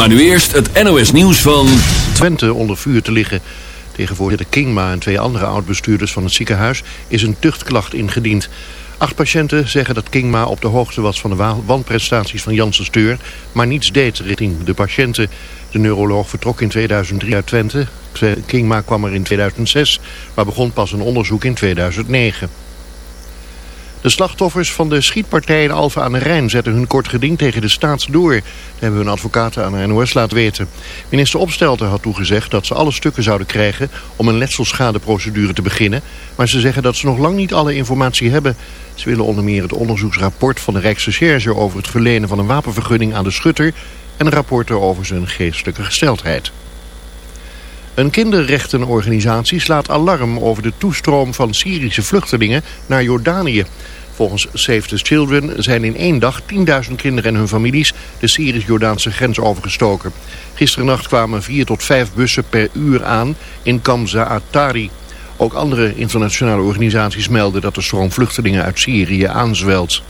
Maar nu eerst het NOS nieuws van... Twente onder vuur te liggen. Tegen voorzitter Kingma en twee andere oud-bestuurders van het ziekenhuis is een tuchtklacht ingediend. Acht patiënten zeggen dat Kingma op de hoogte was van de wanprestaties van Janssen Steur, maar niets deed richting de patiënten. De neuroloog vertrok in 2003 uit Twente. Kingma kwam er in 2006, maar begon pas een onderzoek in 2009. De slachtoffers van de schietpartij in Alphen aan de Rijn zetten hun kort geding tegen de staat door. Dat hebben hun advocaten aan de NOS laten weten. Minister Opstelten had toegezegd dat ze alle stukken zouden krijgen om een letselschadeprocedure te beginnen. Maar ze zeggen dat ze nog lang niet alle informatie hebben. Ze willen onder meer het onderzoeksrapport van de Rijksrecherche over het verlenen van een wapenvergunning aan de schutter en een rapport over zijn geestelijke gesteldheid. Een kinderrechtenorganisatie slaat alarm over de toestroom van Syrische vluchtelingen naar Jordanië. Volgens Save the Children zijn in één dag 10.000 kinderen en hun families de Syrisch-Jordaanse grens overgestoken. Gisterennacht kwamen vier tot vijf bussen per uur aan in Kamza Atari. Ook andere internationale organisaties melden dat de stroom vluchtelingen uit Syrië aanzwelt.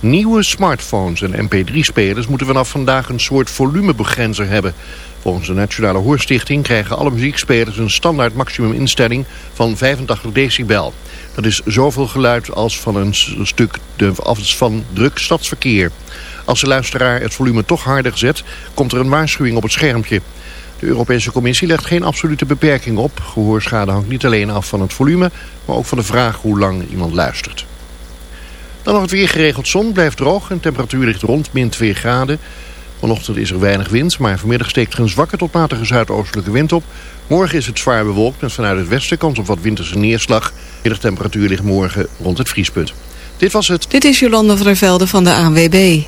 Nieuwe smartphones en mp3-spelers moeten vanaf vandaag een soort volumebegrenzer hebben. Volgens de Nationale Hoorstichting krijgen alle muziekspelers een standaard maximuminstelling van 85 decibel. Dat is zoveel geluid als van een stuk de, van druk stadsverkeer. Als de luisteraar het volume toch harder zet, komt er een waarschuwing op het schermpje. De Europese Commissie legt geen absolute beperking op. Gehoorschade hangt niet alleen af van het volume, maar ook van de vraag hoe lang iemand luistert. Dan nog het weer geregeld zon, blijft droog en temperatuur ligt rond min 2 graden. Vanochtend is er weinig wind, maar vanmiddag steekt er een zwakke tot matige zuidoostelijke wind op. Morgen is het zwaar bewolkt met vanuit het westen kans op wat winterse neerslag. De temperatuur ligt morgen rond het vriespunt. Dit was het. Dit is Jolanda van der Velde van de ANWB.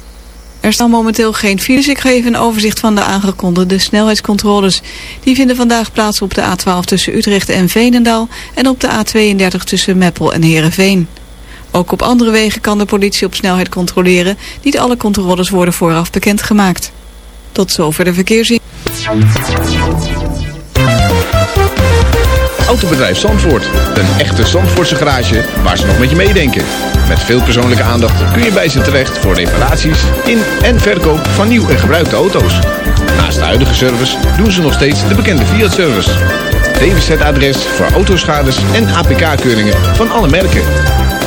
Er staan momenteel geen files. Ik geef een overzicht van de aangekondigde snelheidscontroles. Die vinden vandaag plaats op de A12 tussen Utrecht en Veenendaal... en op de A32 tussen Meppel en Heerenveen. Ook op andere wegen kan de politie op snelheid controleren. Niet alle controles worden vooraf bekendgemaakt. Tot zover de verkeersziening. Autobedrijf Zandvoort. Een echte Zandvoortse garage waar ze nog met je meedenken. Met veel persoonlijke aandacht kun je bij ze terecht voor reparaties in en verkoop van nieuw en gebruikte auto's. Naast de huidige service doen ze nog steeds de bekende Fiat-service. DWZ-adres voor autoschades en APK-keuringen van alle merken.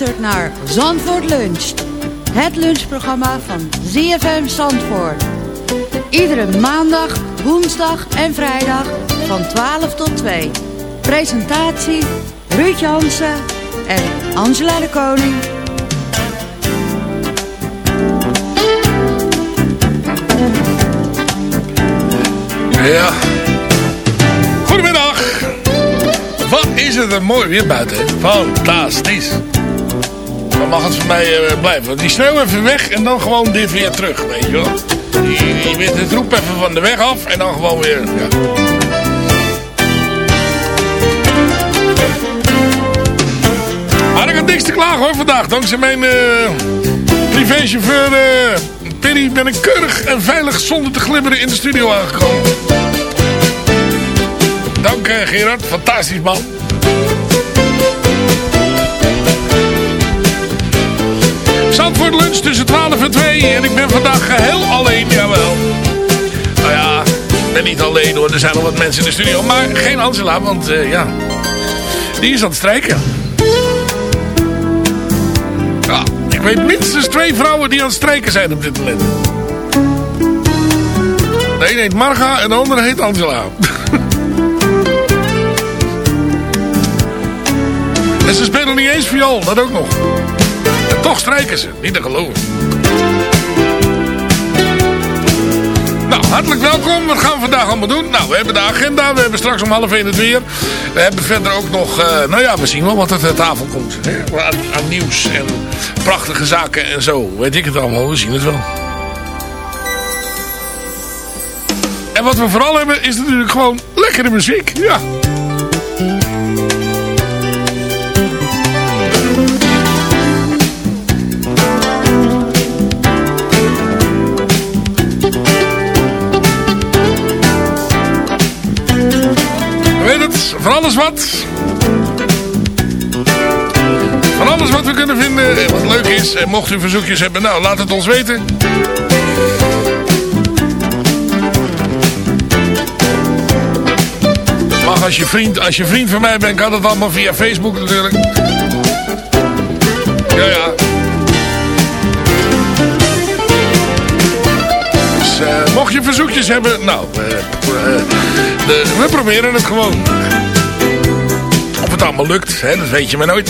luistert naar Zandvoort Lunch. Het lunchprogramma van ZFM Zandvoort. Iedere maandag, woensdag en vrijdag van 12 tot 2. Presentatie Ruud Jansen en Angela de Koning. Ja. Goedemiddag. Wat is het een mooi weer buiten. Fantastisch. Dan mag het voor mij eh, blijven. Die sneeuw even weg en dan gewoon dit weer terug. Weet je wel. Je, het roep even van de weg af en dan gewoon weer. Ja. Niks te klagen hoor vandaag. Dankzij mijn eh privéchauffeur Perry ben ik keurig en veilig zonder te glibberen in de studio aangekomen. Dank Gerard, fantastisch man. Zandvoort lunch tussen 12 en 2 en ik ben vandaag geheel alleen, jawel. ben niet alleen hoor, er zijn nog wat mensen in de studio. Maar geen Angela, want eh, ja, die is aan het strijken. Ja, ik weet minstens twee vrouwen die aan het strijken zijn op dit moment. De een heet Marga en de andere heet Angela. en ze spelen niet eens viool, dat ook nog. Toch strijken ze, niet te geloven. Nou, hartelijk welkom. Wat gaan we vandaag allemaal doen? Nou, we hebben de agenda. We hebben straks om half één het weer. We hebben verder ook nog... eh, nou ja, we zien wel wat er ter tafel komt. Hè? Aan nieuws en prachtige zaken en zo. Weet ik het allemaal. We zien het wel. En wat we vooral hebben is natuurlijk gewoon lekkere muziek. Ja. Van alles wat. Van alles wat we kunnen vinden, en wat leuk is. En mocht u verzoekjes hebben, nou laat het ons weten. Mag als je vriend, als je vriend van mij bent, kan het allemaal via Facebook natuurlijk. Ja, ja. Dus eh, mocht je verzoekjes hebben, nou, eh, eh, we proberen het gewoon. Het allemaal lukt, hè, dat weet je maar nooit.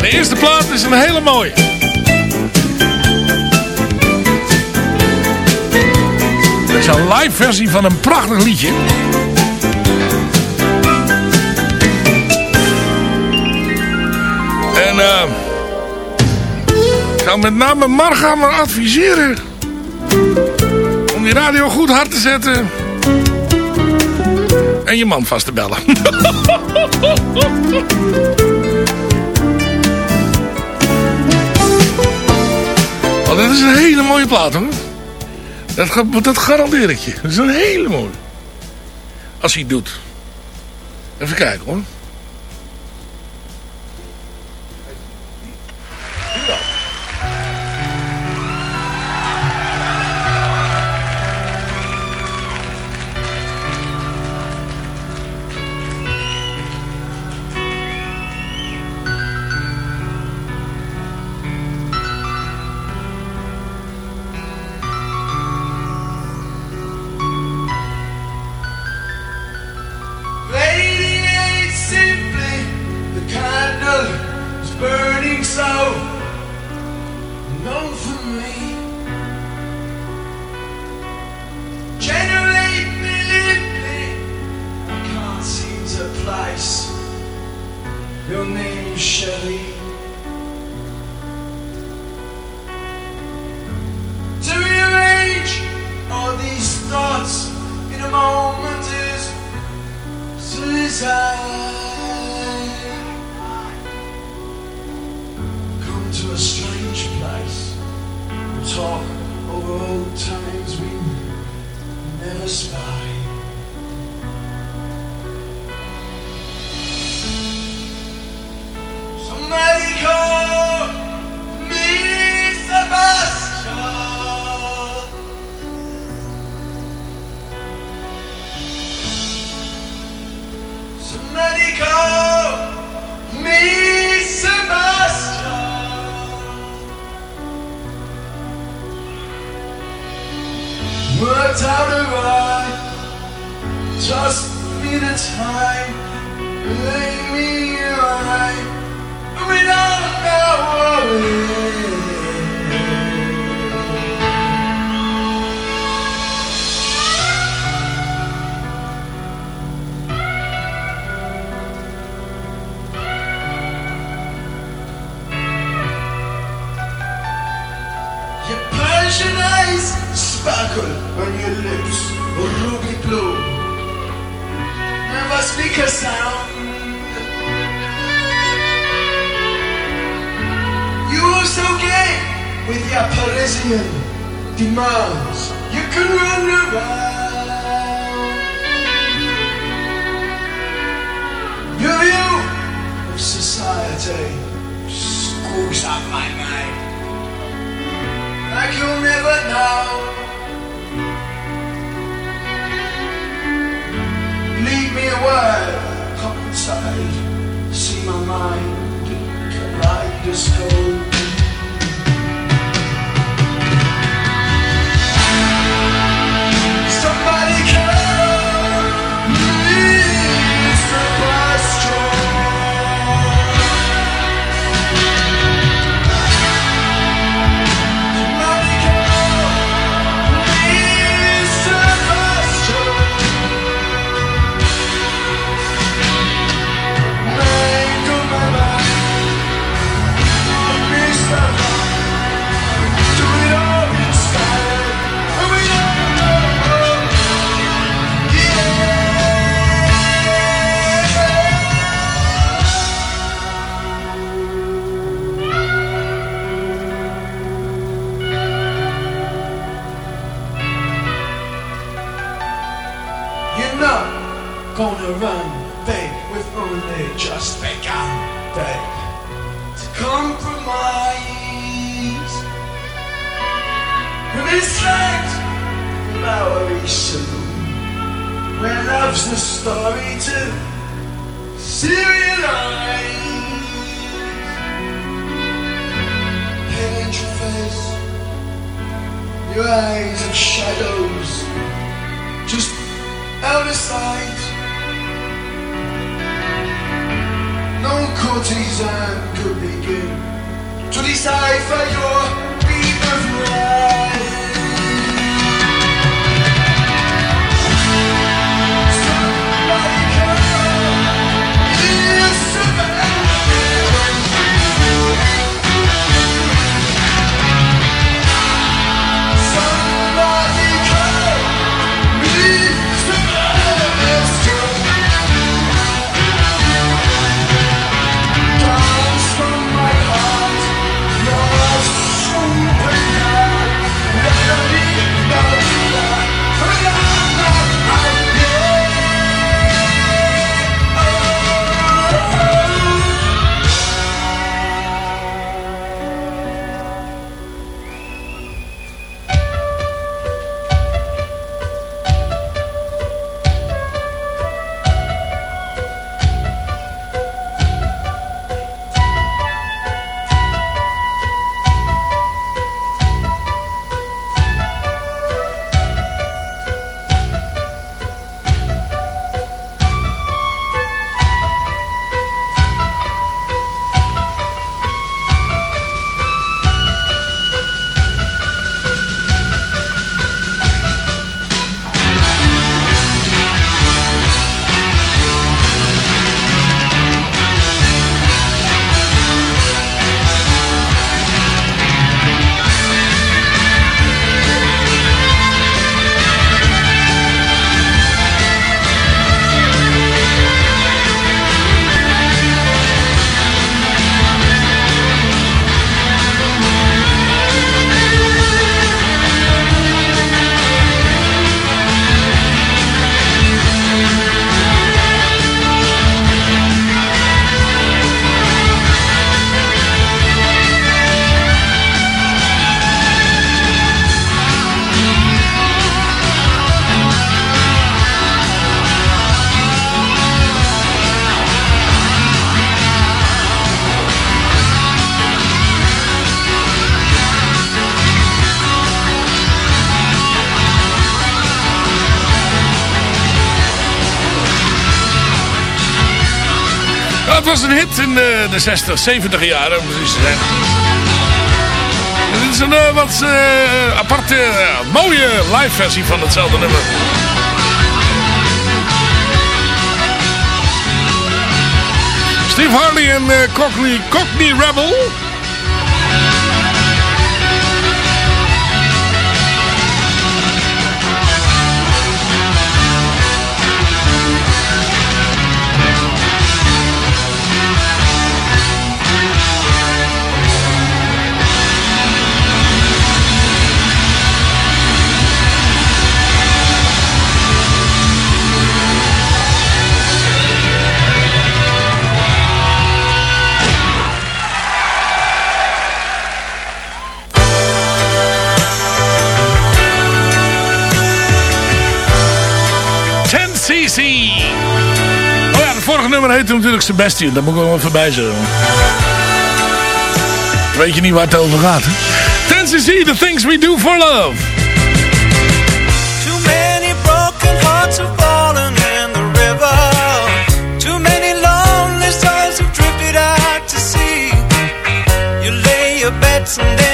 De eerste plaat is een hele mooie. Het is een live versie van een prachtig liedje. En ik zou met name Marga maar adviseren om die radio goed hard te zetten en je man vast te bellen. Want dat is een hele mooie plaat hoor. Dat, dat garandeer ik je. Dat is een hele mooie. Als hij het doet. Even kijken hoor. Not gonna run, babe, with only just begun, babe, to compromise. When it's like Bowery Saloon, where love's the story to serialize. Paint your face, your eyes are shadows out of sight. No courtesan could begin to decipher your beam of light. Was een hit in de, de 60, 70 jaren, om precies te zijn. Dit is een eh, wat eh, aparte, eh, mooie live versie van hetzelfde nummer. Steve Harley en eh, Cockney, Cockney Rebel. Nummer heet natuurlijk Sebastian. Dat moet ik wel even bij zeggen. Weet je niet waar het over gaat, hè? Tennessee, The Things We Do For Love. Too many broken hearts have fallen in the river. Too many lonely souls have drifted out to sea. You lay your bets and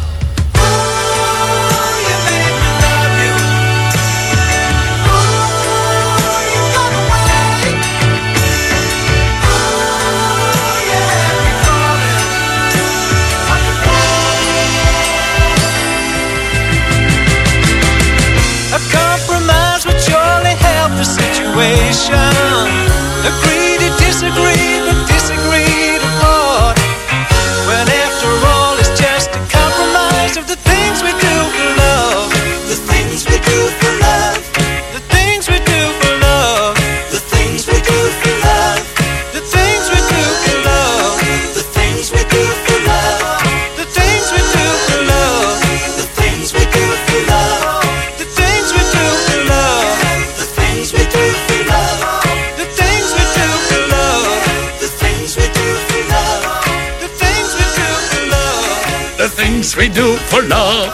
We Do For Love.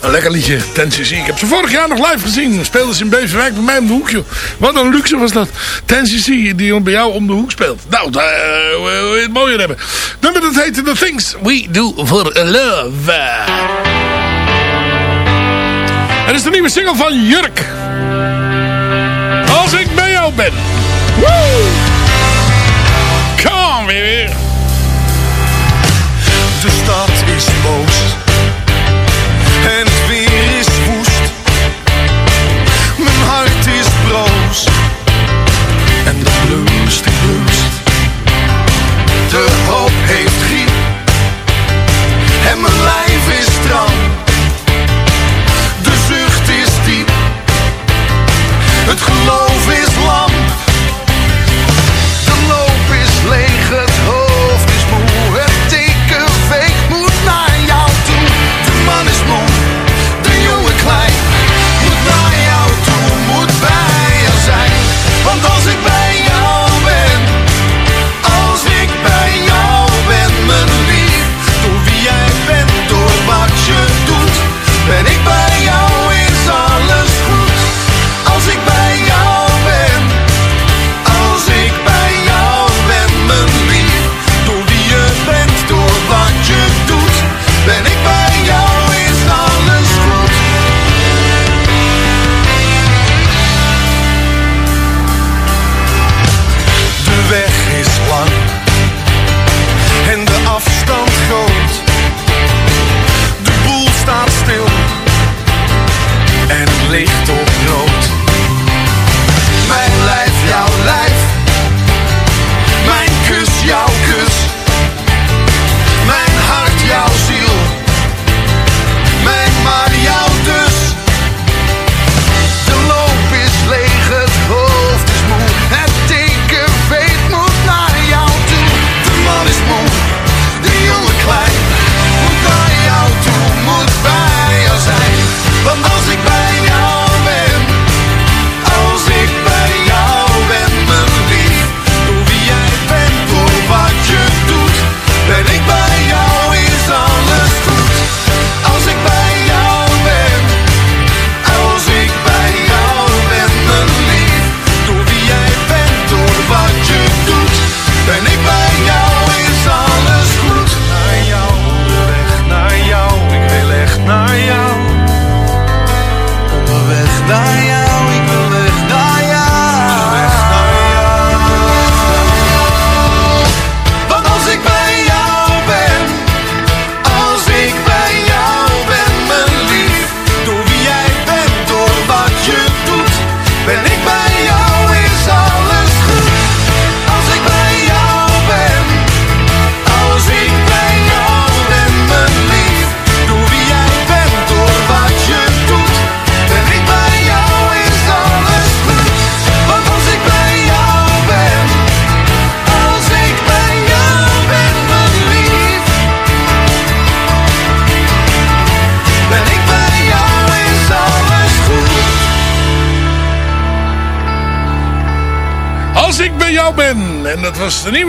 Een lekker liedje, Tennessee. Ik heb ze vorig jaar nog live gezien. Speelden ze in Beverwijk bij mij om de hoek, joh. Wat een luxe was dat. Tennessee, die bij jou om de hoek speelt. Nou, daar uh, wil je het mooier hebben. Nummer dat heette The Things We Do For Love. Het is de nieuwe single van Jurk. Als ik bij jou ben. De stad is boos en het weer is woest. Mijn hart is broos en de blues die blust. De hoop heeft griep en mijn lijf is stram. De zucht is diep, het geloof is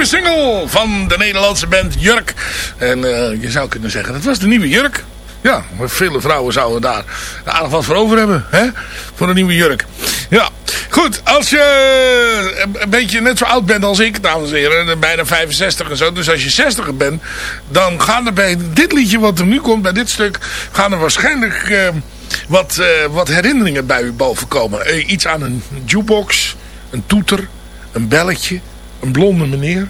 single van de Nederlandse band Jurk. En eh, je zou kunnen zeggen, dat was de nieuwe Jurk. Ja, vele vrouwen zouden daar aardig wat voor over hebben. Hè? Voor een nieuwe jurk. Ja, goed. Als je een beetje net zo oud bent als ik, dames en heren. Bijna 65 en zo. Dus als je 60 bent. Dan gaan er bij dit liedje wat er nu komt, bij dit stuk. Gaan er waarschijnlijk eh, wat, eh, wat herinneringen bij u boven komen. Eh, iets aan een jukebox. Een toeter. Een belletje. Een blonde meneer.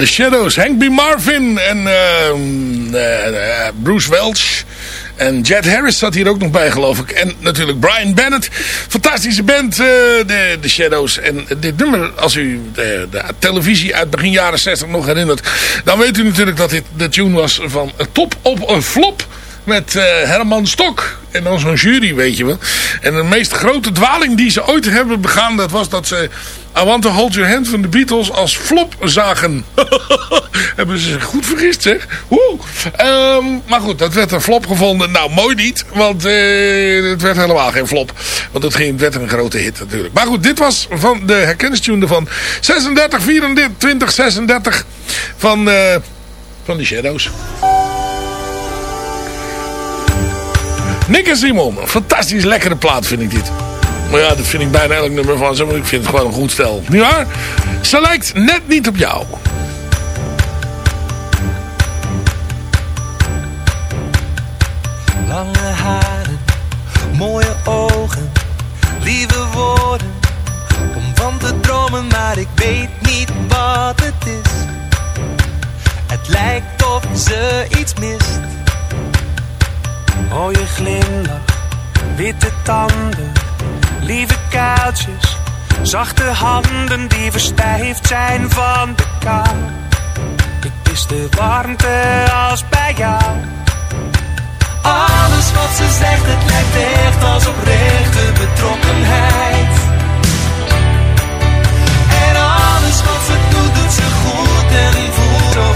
De Shadows. Hank B. Marvin en ehm, eh, eh, Bruce Welch. En Jet Harris zat hier ook nog bij, geloof ik. En natuurlijk Brian Bennett. Fantastische band, eh, de, Shadows. En dit nummer, als u de, de televisie uit begin jaren 60 nog herinnert... dan weet u natuurlijk dat dit de tune was van Top op een Flop... Met Herman Stok. En dan zo'n jury, weet je wel. En de meest grote dwaling die ze ooit hebben begaan... dat was dat ze I Want To Hold Your Hand van de Beatles als flop zagen. hebben ze zich goed vergist, zeg. Ehm, maar goed, dat werd een flop gevonden. Nou, mooi niet. Want eh, het werd helemaal geen flop. Want het, ging, werd een grote hit natuurlijk. Maar goed, dit was van de herkennistune van 36, 24, 36 van, eh, van de Shadows. Nick en Simon. Fantastisch lekkere plaat vind ik dit. Maar ja, dat vind ik bijna elk nummer van ze. Maar ik vind het gewoon een goed stel. Niet waar? Ze lijkt net niet op jou. Lange haren, mooie ogen, lieve woorden om van te dromen, maar ik weet niet wat het is. Het lijkt of ze iets mist. Mooie glimlach, witte tanden, lieve kuiltjes, zachte handen die verstijfd zijn van de kou. Ik mis de warmte als bij jou. Alles wat ze zegt, het lijkt echt als oprechte betrokkenheid. En alles wat ze doet, doet ze goed en voelt zo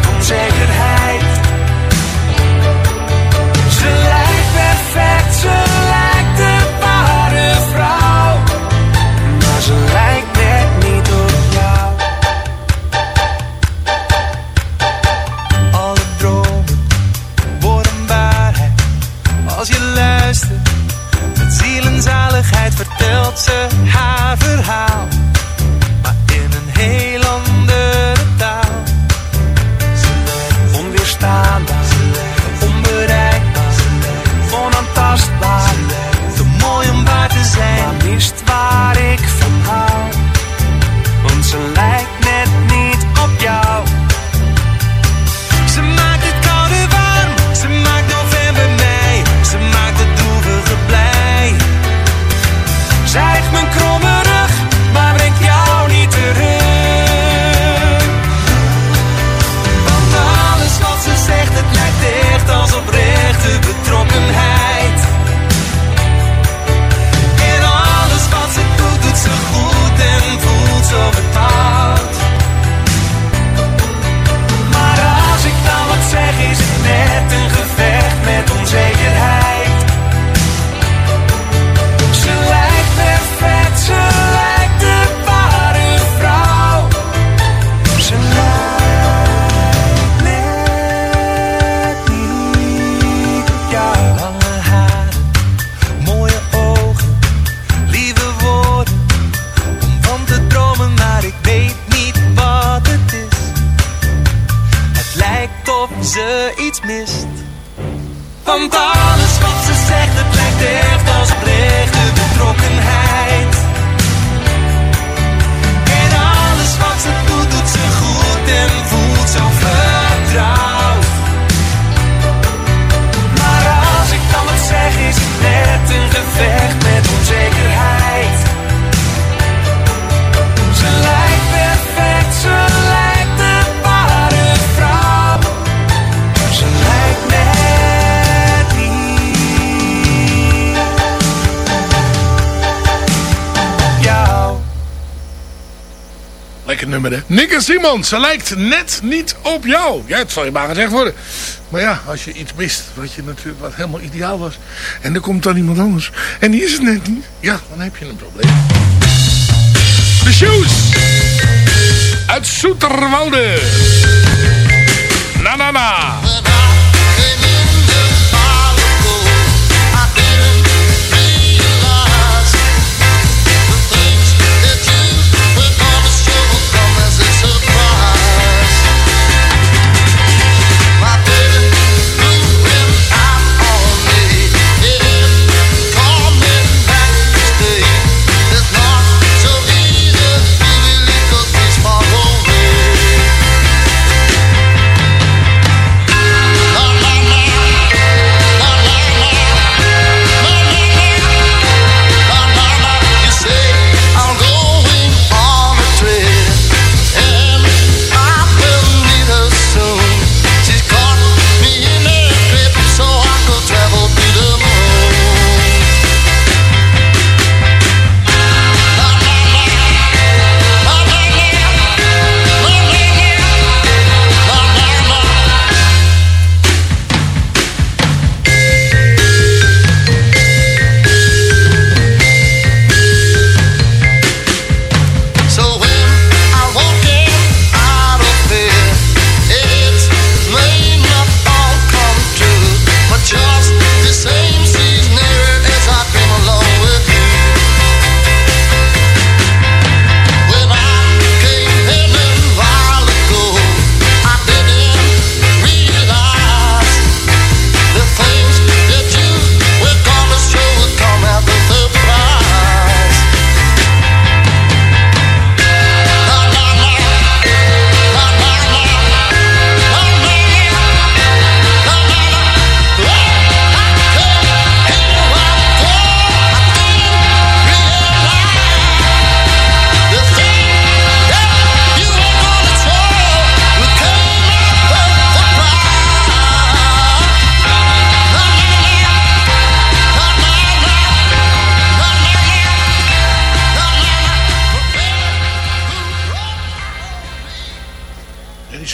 onzekerheid. Nummer, en Simon, ze lijkt net niet op jou. Ja, het zal je maar gezegd worden. Maar ja, als je iets mist, wat, je natuurlijk, wat helemaal ideaal was... en er komt dan iemand anders, en die is het net niet... ja, dan heb je een probleem. De Shoes! Uit Soeterwoude. Na, na, na.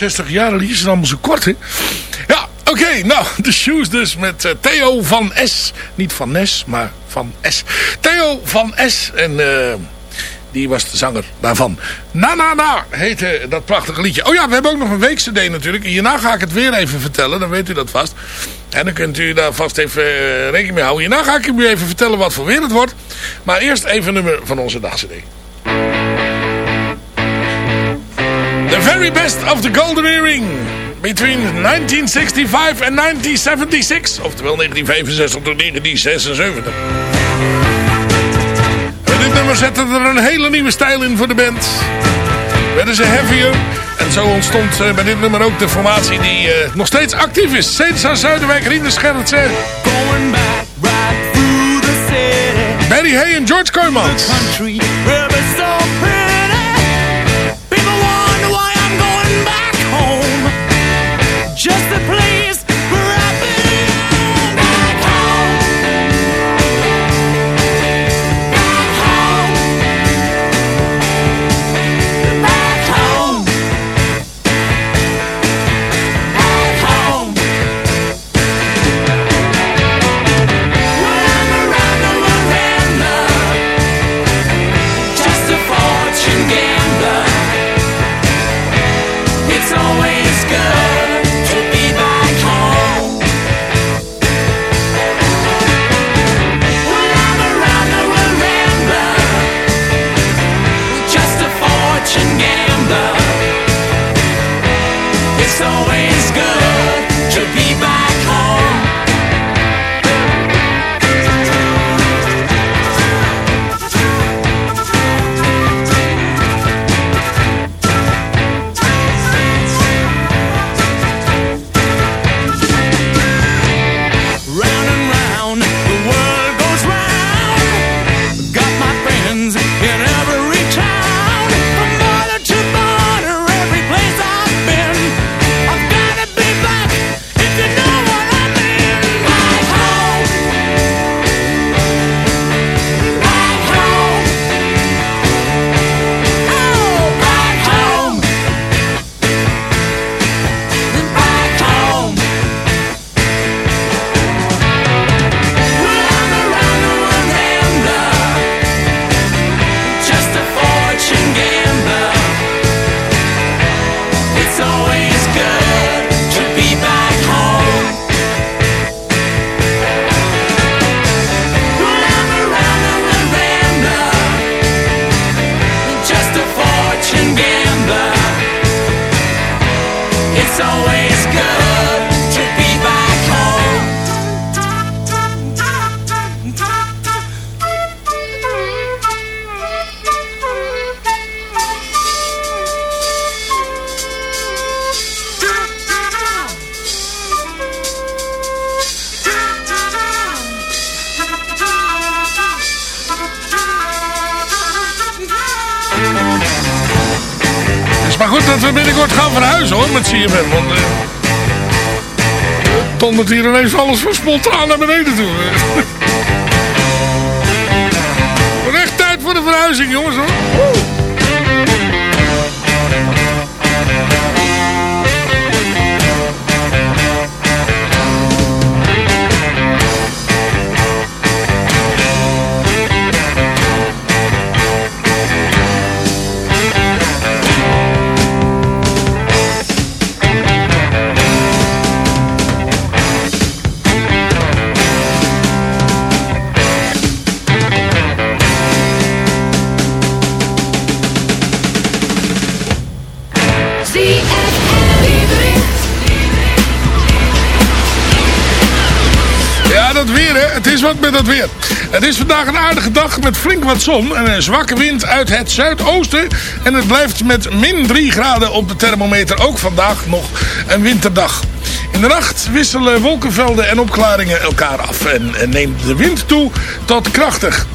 60 jaren liedjes zijn allemaal zo kort, hè? Ja, oké. nou, de shoes dus met eh, Theo van S. Niet van Nes, maar van S. Theo van S. En eh, die was de zanger daarvan. Na Na Na heette dat prachtige liedje. Oh ja, we hebben ook nog een weekcd natuurlijk. Hierna ga ik het weer even vertellen, dan weet u dat vast. En dan kunt u daar vast even eh, rekening mee houden. Hierna ga ik u even vertellen wat voor weer het wordt. Maar eerst even een nummer van onze dagcd. The very best of the Golden Earring. Between 1965 en 1976. Oftewel 1965 tot 1976. Met dit nummer zette er een hele nieuwe stijl in voor de band. Werden ze heavier. En zo ontstond eh, bij dit nummer ook de formatie die eh, nog steeds actief is. Cesar Zuiderwijk, Scherritsen. The city. Barry Hay en George Kooijmans. Ineens alles van spontaan naar beneden toe. Wordt echt tijd voor de verhuizing jongens hoor. Wat met dat weer. Het is vandaag een aardige dag met flink wat zon en een zwakke wind uit het zuidoosten. En het blijft met min 3 graden op de thermometer ook vandaag nog een winterdag. In de nacht wisselen wolkenvelden en opklaringen elkaar af en, neemt de wind toe tot krachtig.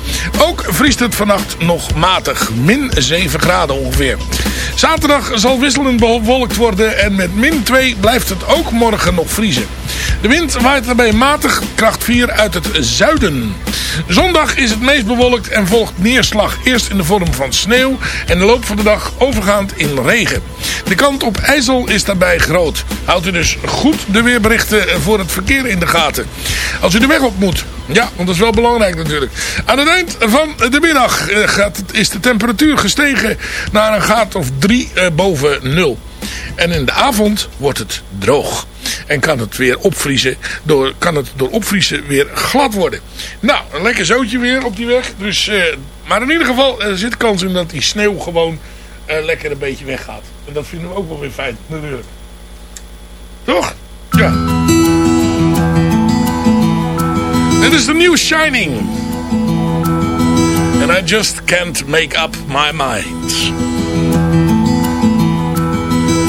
Ook vriest het vannacht nog matig, min 7 graden ongeveer. Zaterdag zal wisselend bewolkt worden en met min 2 blijft het ook morgen nog vriezen. De wind waait daarbij matig, kracht 4 uit het zuiden. Zondag is het meest bewolkt en volgt neerslag. Eerst in de vorm van sneeuw en de loop van de dag overgaand in regen. De kant op IJssel is daarbij groot. Houdt u dus goed de weerberichten voor het verkeer in de gaten. Als u de weg op moet. Ja, want dat is wel belangrijk natuurlijk. Aan het eind van de middag eh, is de temperatuur gestegen naar een graad of 3 boven nul. En in de avond wordt het droog. En kan het weer opvriezen. Door, kan het door opvriezen weer glad worden. Nou, een lekker zootje weer op die weg. Dus, eh, maar in ieder geval er zit kans in dat die sneeuw gewoon eh, lekker een beetje weggaat. En dat vinden we ook wel weer fijn natuurlijk. Toch? Ja. Dit is de nieuwe Shining. And I just can't make up my mind.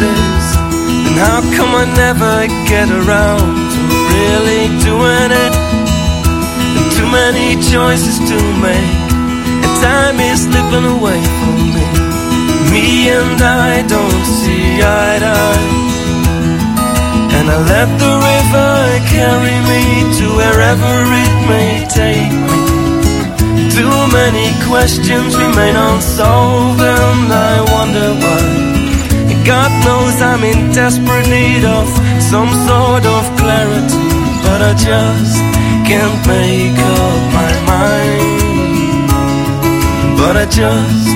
this. And how come I never get around to really doing it? And too many choices to make, and time is slipping away from me. Me and I don't see eye to eye. And I let the river carry me to wherever it may take me. Too many questions remain unsolved, and I wonder why. God knows I'm in desperate need of some sort of clarity, but I just can't make up my mind. But I just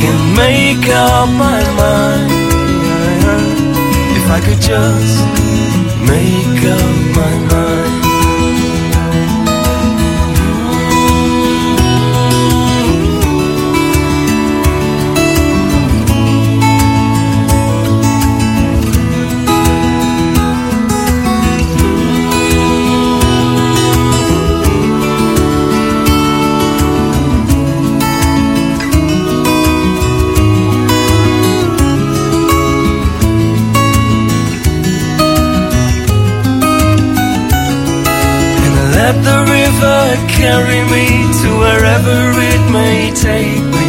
can't make up my mind. If I could just make up my mind. Carry me to wherever it may take me.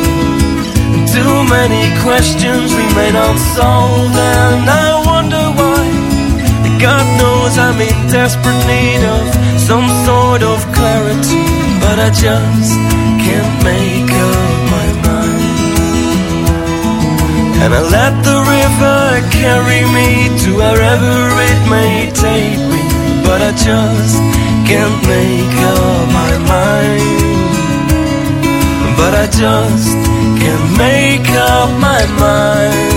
Too many questions remain unsolved, and I wonder why. God knows I'm in desperate need of some sort of clarity, but I just can't make up my mind. And I let the river carry me to wherever it may take me, but I just can't make up my mind. But I just can't make up my mind.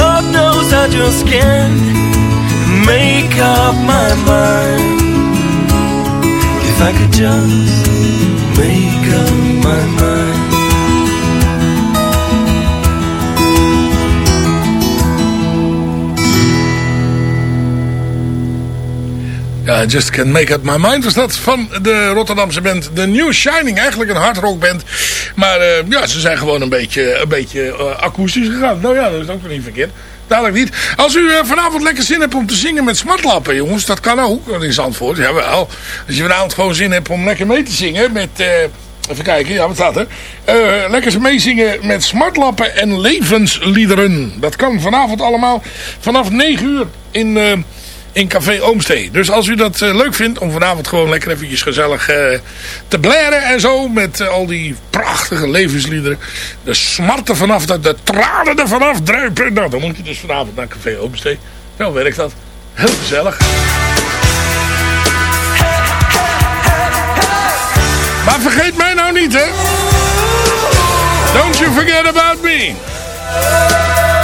Lord knows I just can't make up my mind. If I could just make up my mind. Ja, Just Can't Make Up My Mind was dat van de Rotterdamse band The New Shining. Eigenlijk een hardrockband. Maar eh, ja, ze zijn gewoon een beetje, een beetje eh, akoestisch gegaan. Nou ja, dat is ook nog niet verkeerd. Dadelijk niet. Als u eh, vanavond lekker zin hebt om te zingen met smartlappen, jongens, dat kan ook in Zandvoort. Jawel. Als je vanavond gewoon zin hebt om lekker mee te zingen met... even kijken, ja, wat staat er? lekker meezingen met smartlappen en levensliederen. Dat kan vanavond allemaal vanaf 9 uur in in Café Oomstee. Dus als u dat uh, leuk vindt om vanavond gewoon lekker eventjes gezellig uh, te blaren en zo. Met uh, al die prachtige levensliederen. De smarten vanaf, de, de tranen er vanaf druipen. Nou, dan moet je dus vanavond naar Café Oomstee. Zo werkt dat. Heel gezellig. Maar vergeet mij nou niet, hè. Don't you forget about me.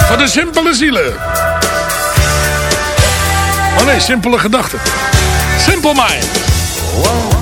Voor de simpele zielen. Oh nee, simpele gedachten. Simple mind.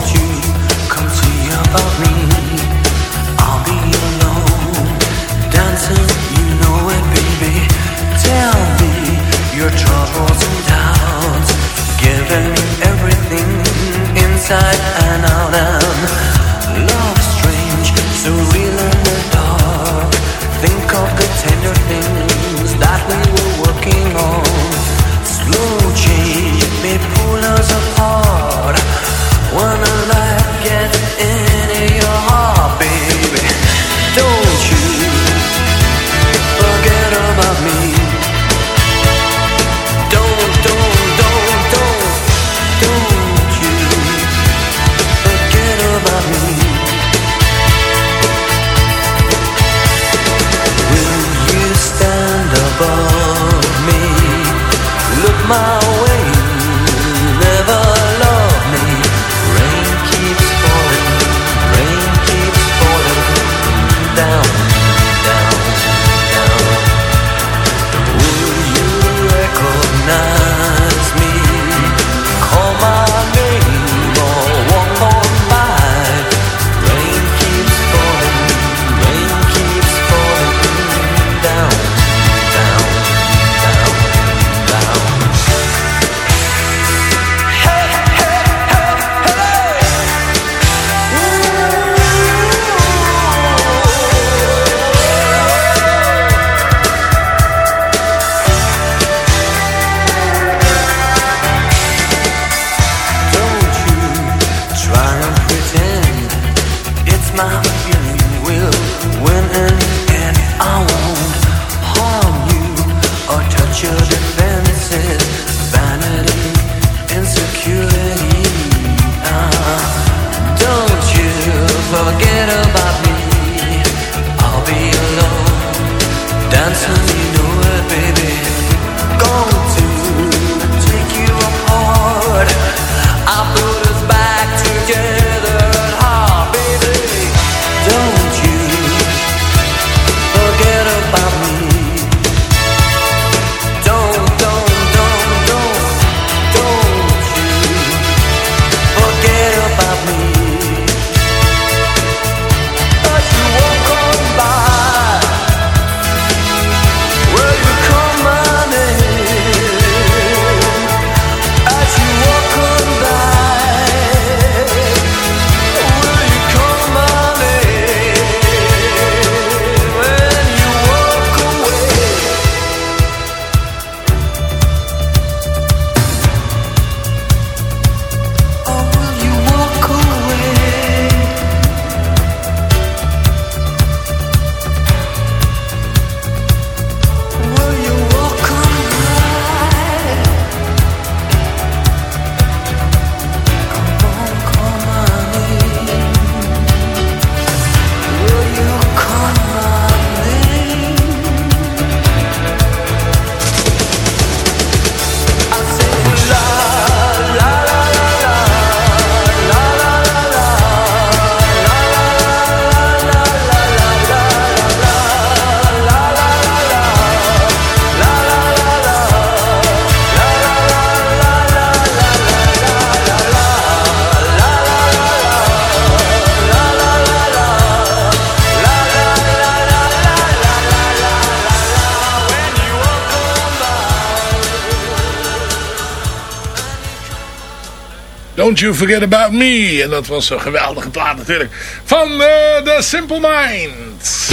Don't You Forget About Me. En dat was een geweldige plaat natuurlijk. Van uh, The Simple Minds.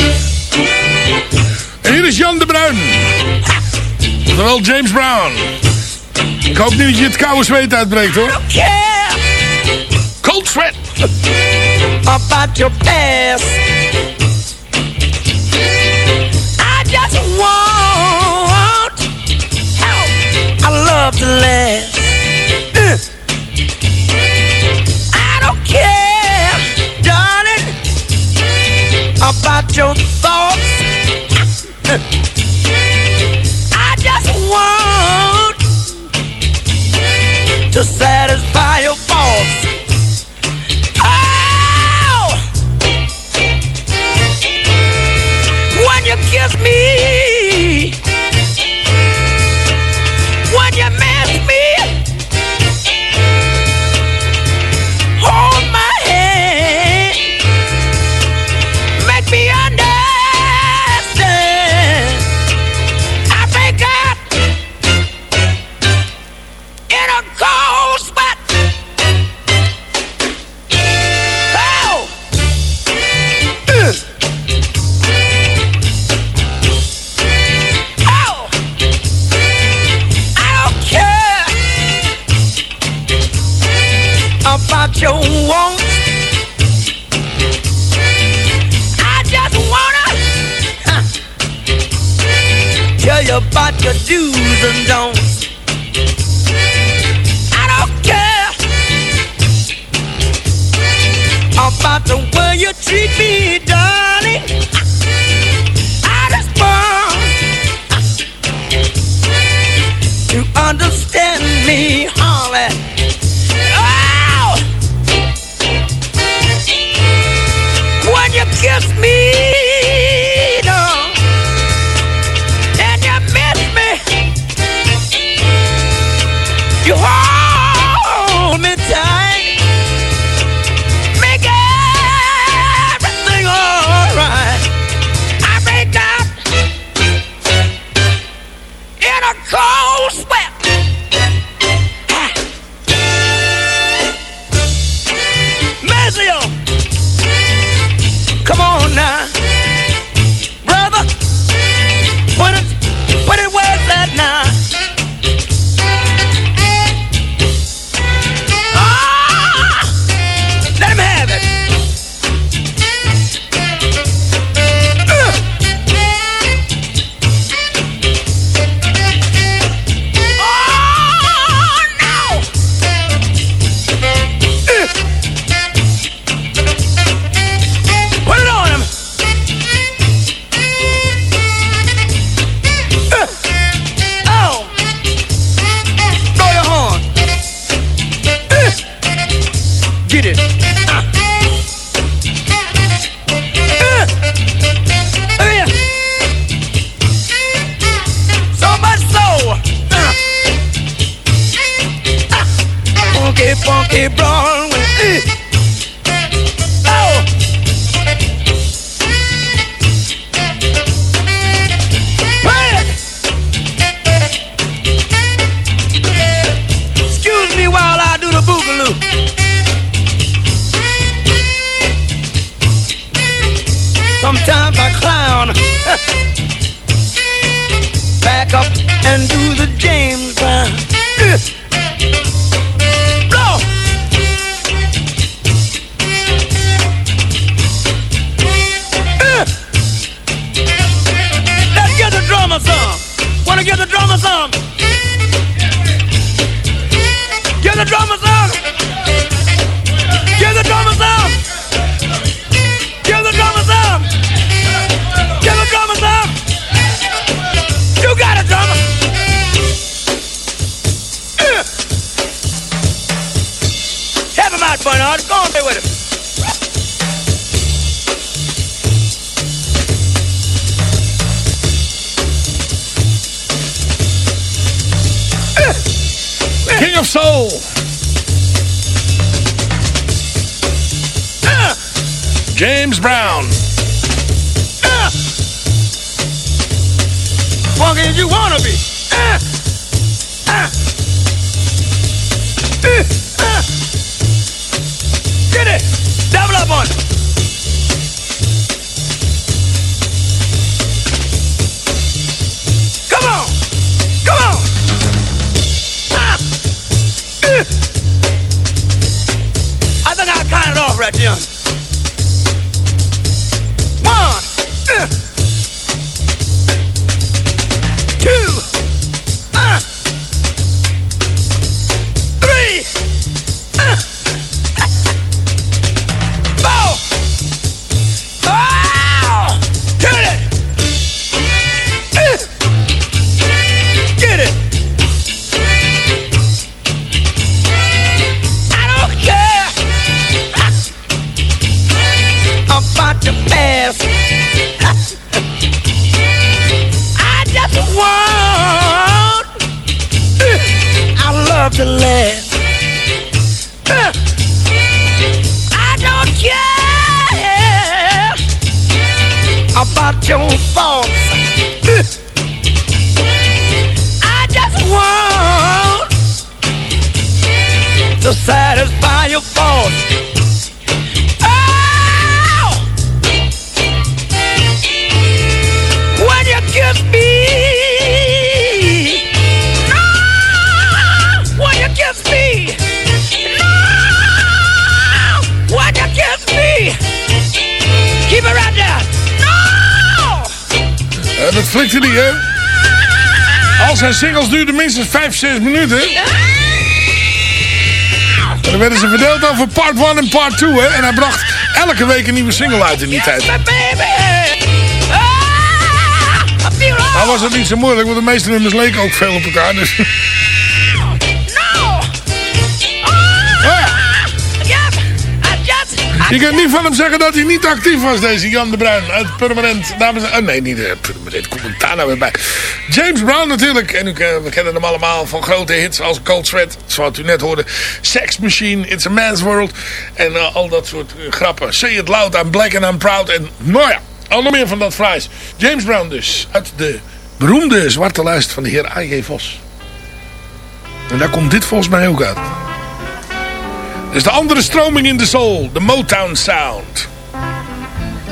En hier is Jan de Bruin. Terwijl James Brown. Ik hoop niet dat je het koude zweet uitbreekt hoor. Yeah. Cold sweat. About your past. I just want help. I love to last. about your thoughts. I just want to say. about your do's and don'ts. I don't care about the way you treat me, darling. I just want to understand me, Harley. Oh! kiss me minstens 5, 6 minuten. En dan werden ze verdeeld over part 1 en part 2, hè? En hij bracht elke week een nieuwe single uit in die tijd. Nou was het niet zo moeilijk, want de meeste nummers leken ook veel op elkaar. Dus. Je kunt niet van hem zeggen dat hij niet actief was, deze Jan de Bruin. Uit Permanent, dames en... Oh, nee, niet uh, Permanent, kom ik daar nou weer bij. James Brown natuurlijk. En u, eh, we kennen hem allemaal van grote hits als Cold Sweat. Zoals u net hoorde. Sex Machine, It's a Man's World. En uh, al dat soort grappen. Say It Loud, I'm Black and I'm Proud. En nou ja, al nog meer van dat fraais. James Brown dus. Uit de beroemde zwarte lijst van de heer A.J. Vos. En daar komt dit volgens mij ook uit. Dus de andere stroming in de soul. De Motown Sound.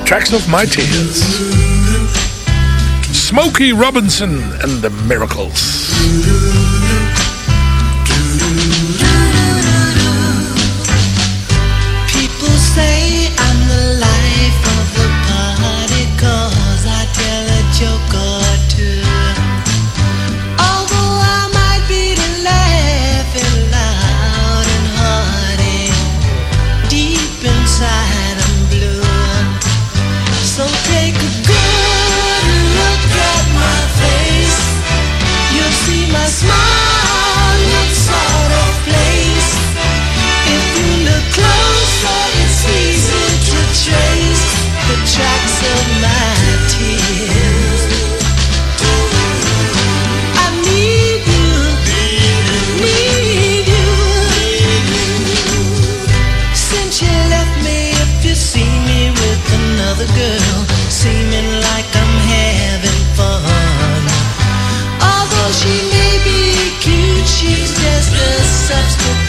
Tracks of My Tears. Smokey Robinson and the Miracles. steps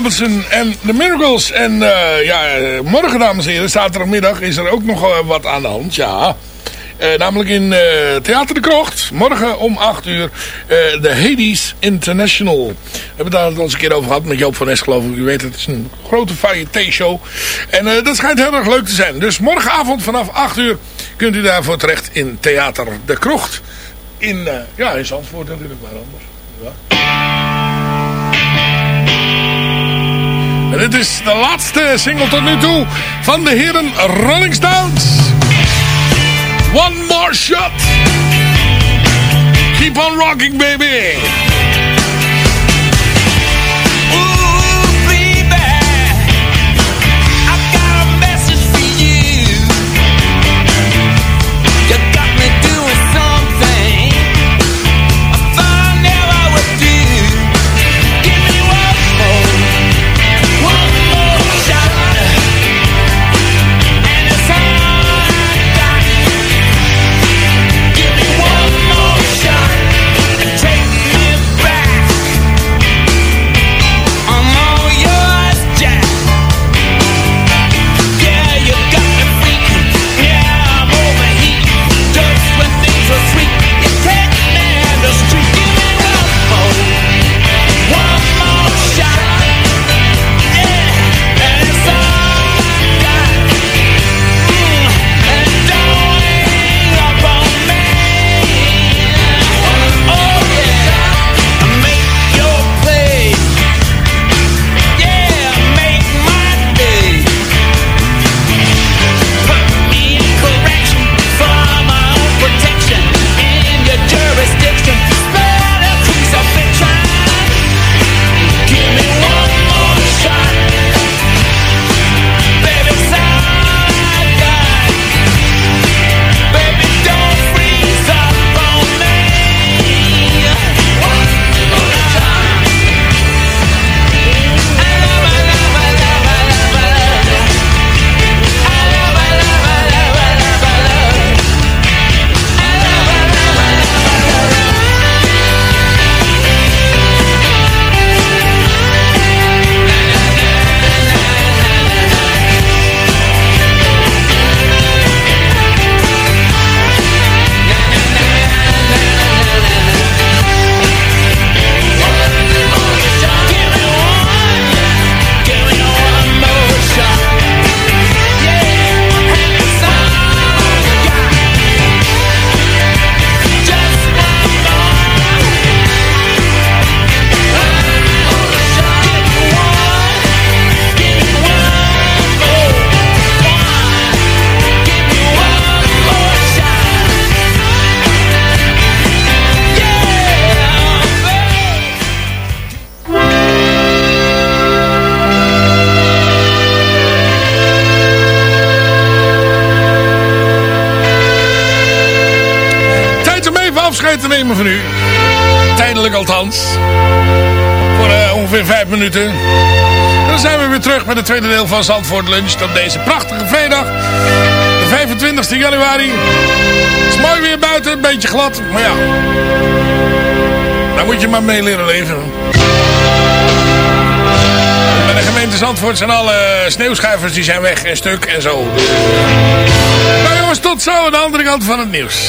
Robinson en The Miracles. En eh, ja, morgen dames en heren, zaterdagmiddag is er ook nog eh, wat aan de hand. Ja, Eh, namelijk in Theater de Krocht. Morgen om 8 uur de Hades International. We hebben daar het al eens een keer over gehad met Joop van Es geloof ik. U weet het is een grote variété show. En dat schijnt heel erg leuk te zijn. Dus morgenavond vanaf 8 uur kunt u daarvoor terecht in Theater de Krocht. In, ja, in Zandvoort natuurlijk, maar anders. Ja. En dit is de laatste single tot nu toe van de heren Rolling Stones. One more shot. Keep on rocking, baby. Van u. Tijdelijk althans. Voor eh, ongeveer vijf minuten. En dan zijn we weer terug met het tweede deel van Zandvoort Lunch. Op deze prachtige vrijdag. De 25e januari. Het is mooi weer buiten. Een beetje glad. Maar ja. Daar moet je maar mee leren leven. Bij de gemeente Zandvoort zijn alle sneeuwschuivers die zijn weg en stuk en zo. Nou jongens, tot zo aan de andere kant van het nieuws.